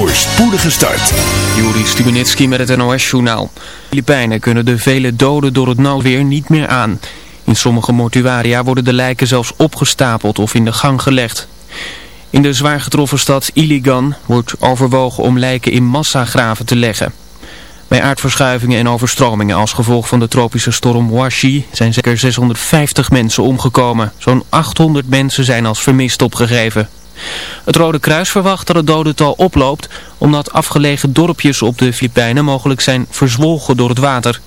voor spoedige start. Juri Stubenitski met het NOS-journaal. Filipijnen kunnen de vele doden door het nauw weer niet meer aan. In sommige mortuaria worden de lijken zelfs opgestapeld of in de gang gelegd. In de zwaar getroffen stad Iligan wordt overwogen om lijken in massagraven te leggen. Bij aardverschuivingen en overstromingen als gevolg van de tropische storm Washi zijn zeker 650 mensen omgekomen. Zo'n 800 mensen zijn als vermist opgegeven. Het Rode Kruis verwacht dat het dodental oploopt omdat afgelegen dorpjes op de Filipijnen mogelijk zijn verzwolgen door het water.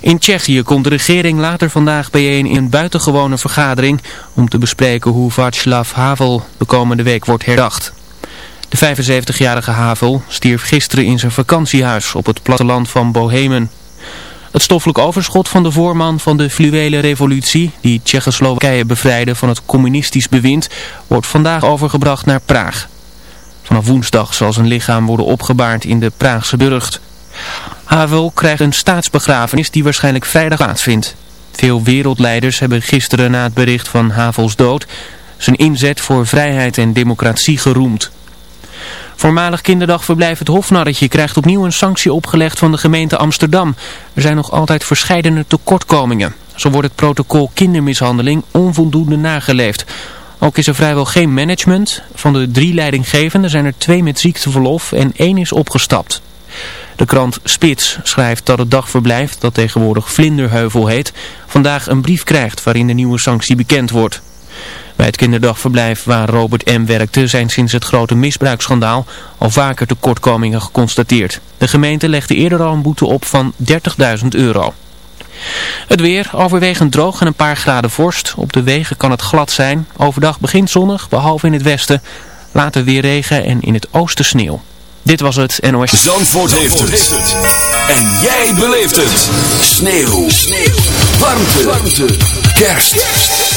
In Tsjechië komt de regering later vandaag bijeen in een buitengewone vergadering om te bespreken hoe Václav Havel de komende week wordt herdacht. De 75-jarige Havel stierf gisteren in zijn vakantiehuis op het platteland van Bohemen. Het stoffelijk overschot van de voorman van de fluwele revolutie, die Tsjechoslowakije bevrijdde van het communistisch bewind, wordt vandaag overgebracht naar Praag. Vanaf woensdag zal zijn lichaam worden opgebaard in de Praagse burcht. Havel krijgt een staatsbegrafenis die waarschijnlijk vrijdag plaatsvindt. Veel wereldleiders hebben gisteren na het bericht van Havels dood zijn inzet voor vrijheid en democratie geroemd. Voormalig kinderdagverblijf Het Hofnarretje krijgt opnieuw een sanctie opgelegd van de gemeente Amsterdam. Er zijn nog altijd verscheidene tekortkomingen. Zo wordt het protocol kindermishandeling onvoldoende nageleefd. Ook is er vrijwel geen management. Van de drie leidinggevenden zijn er twee met ziekteverlof en één is opgestapt. De krant Spits schrijft dat het dagverblijf, dat tegenwoordig Vlinderheuvel heet, vandaag een brief krijgt waarin de nieuwe sanctie bekend wordt. Bij het kinderdagverblijf waar Robert M. werkte zijn sinds het grote misbruiksschandaal al vaker tekortkomingen geconstateerd. De gemeente legde eerder al een boete op van 30.000 euro. Het weer overwegend droog en een paar graden vorst. Op de wegen kan het glad zijn. Overdag begint zonnig, behalve in het westen. Later weer regen en in het oosten sneeuw. Dit was het NOS. Zandvoort, heeft, het. En jij beleeft het. Sneeuw. Sneeuw. Warmte. Warmte. Kerst.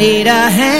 Need a hand ¿eh?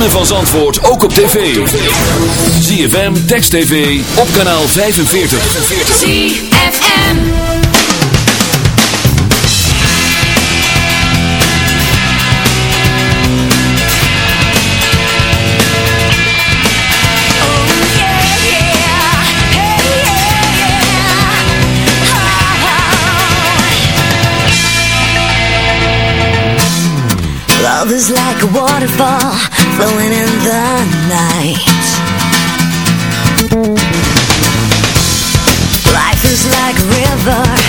ritme van Zandvoort ook op tv. ZFM, Text TV, op kanaal 45. ZFM. Love is like a waterfall flowing in the night. Life is like a river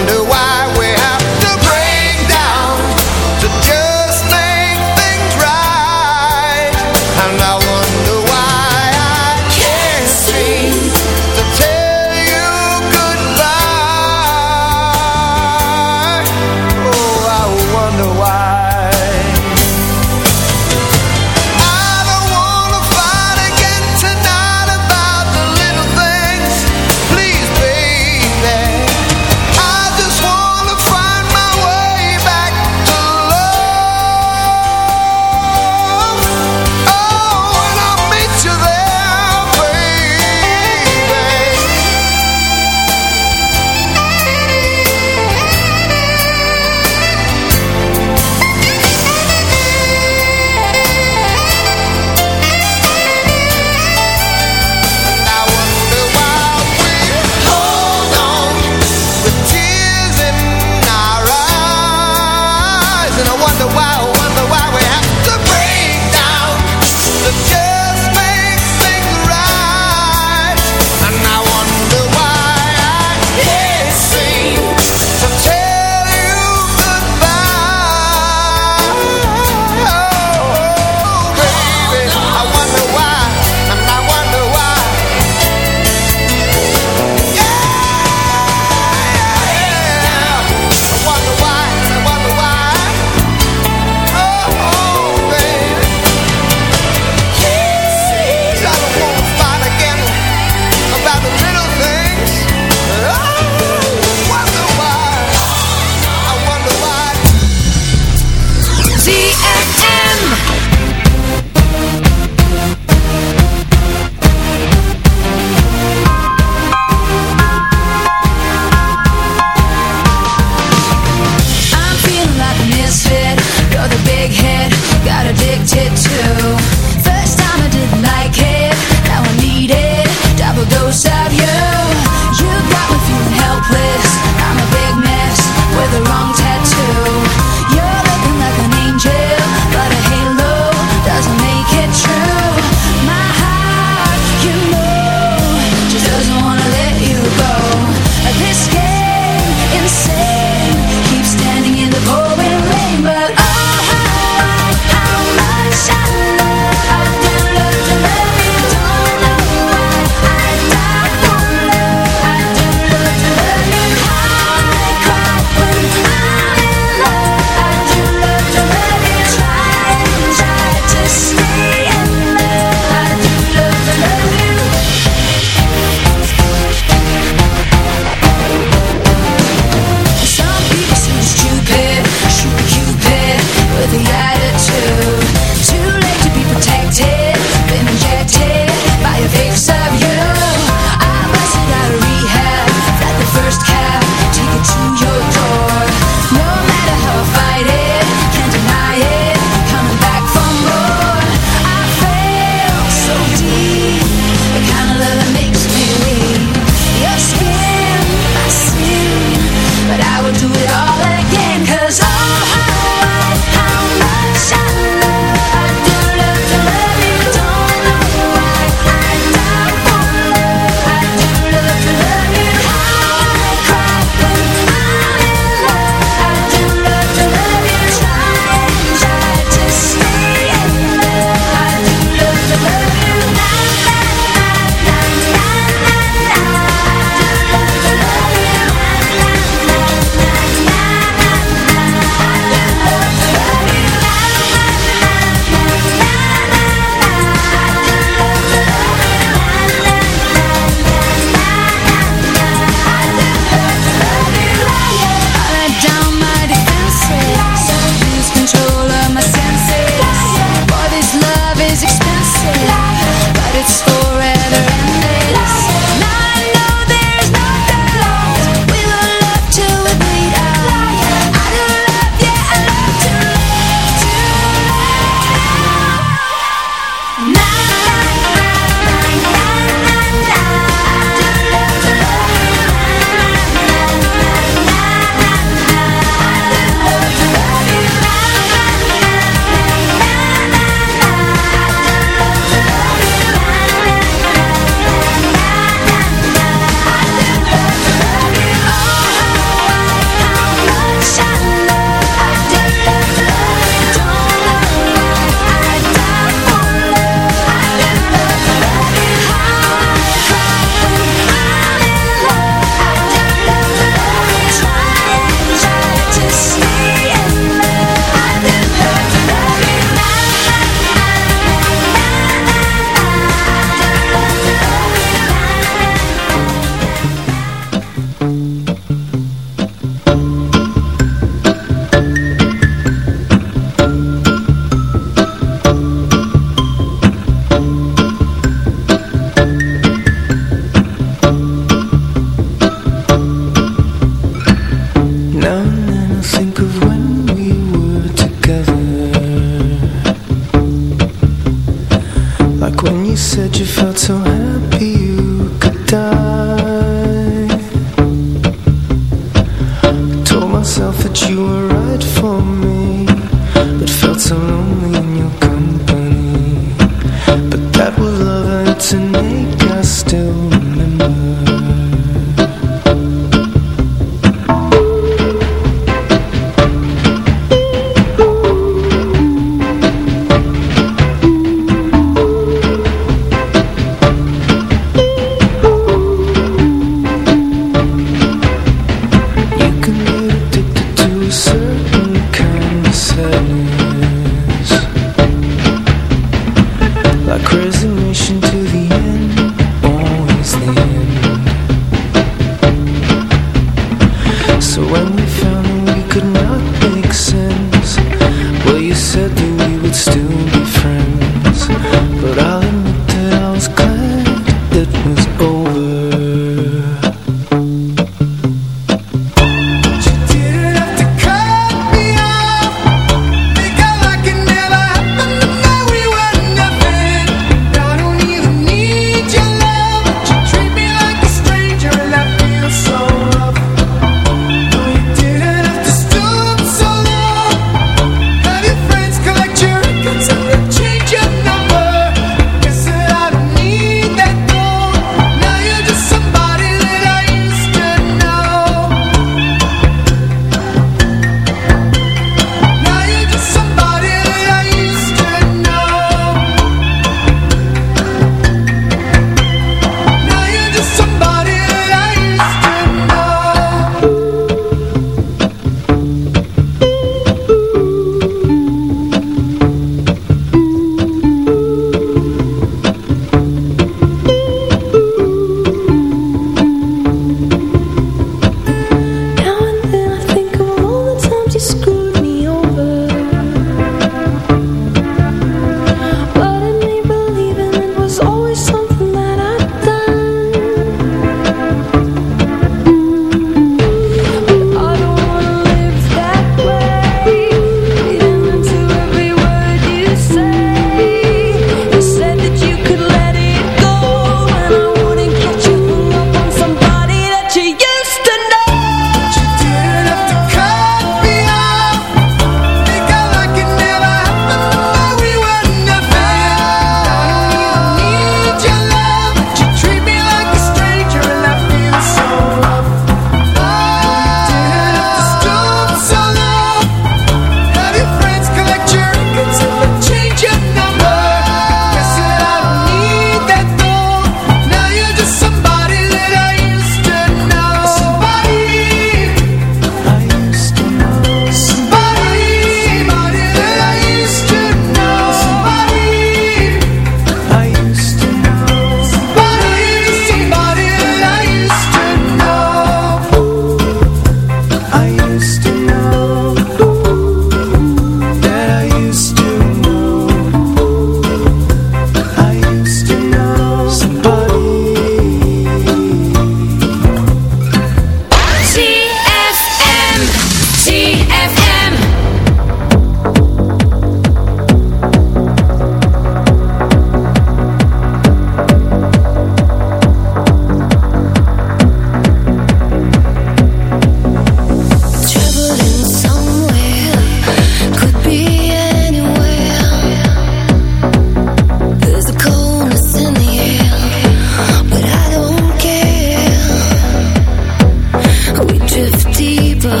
deeper.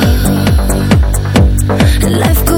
Life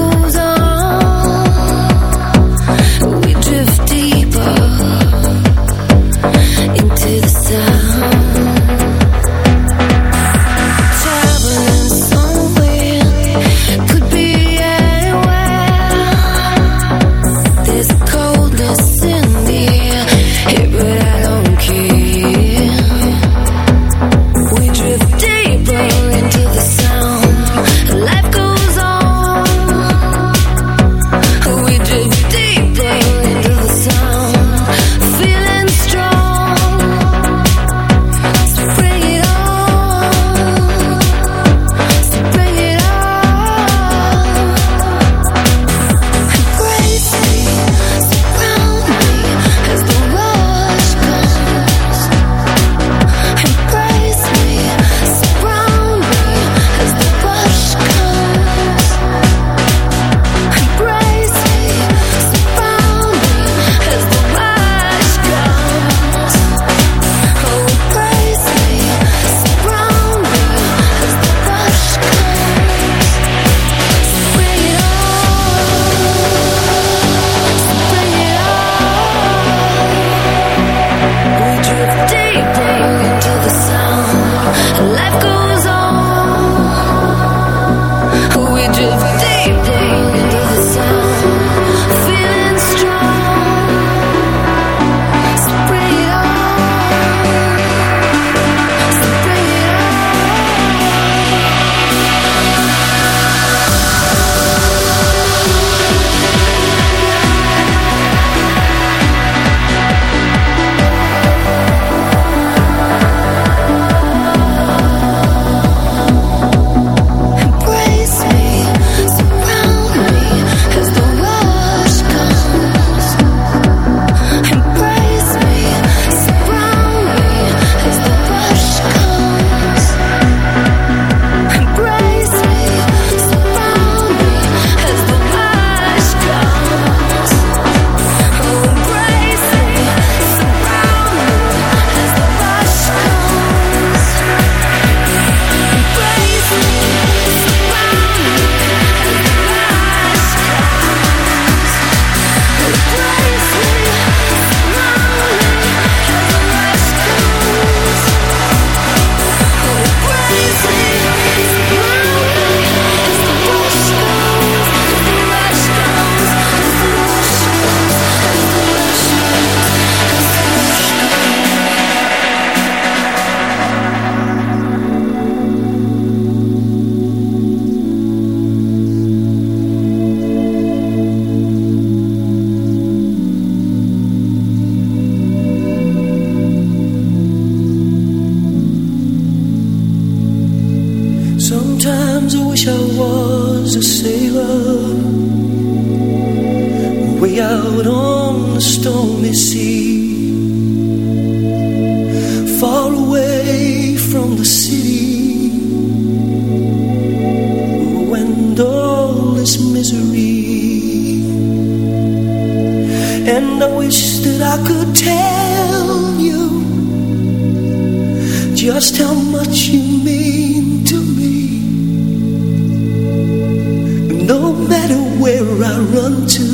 I run to.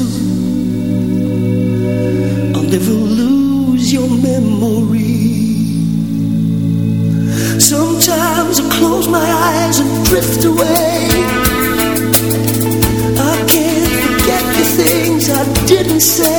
I'll never lose your memory. Sometimes I close my eyes and drift away. I can't forget the things I didn't say.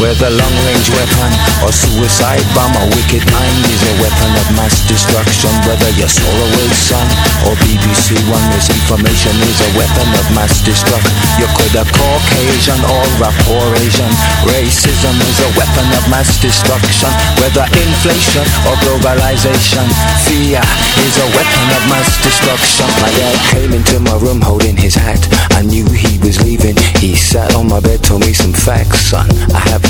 Whether long-range weapon or suicide bomber Wicked mind is a weapon of mass destruction. Whether your Solarwave Sun or BBC One Misinformation is a weapon of mass destruction. You could have Caucasian or a poor Asian Racism is a weapon of mass destruction. Whether inflation or globalization Fear is a weapon of mass destruction. My dad came into my room holding his hat. I knew he was leaving. He sat on my bed, told me some facts, son. I have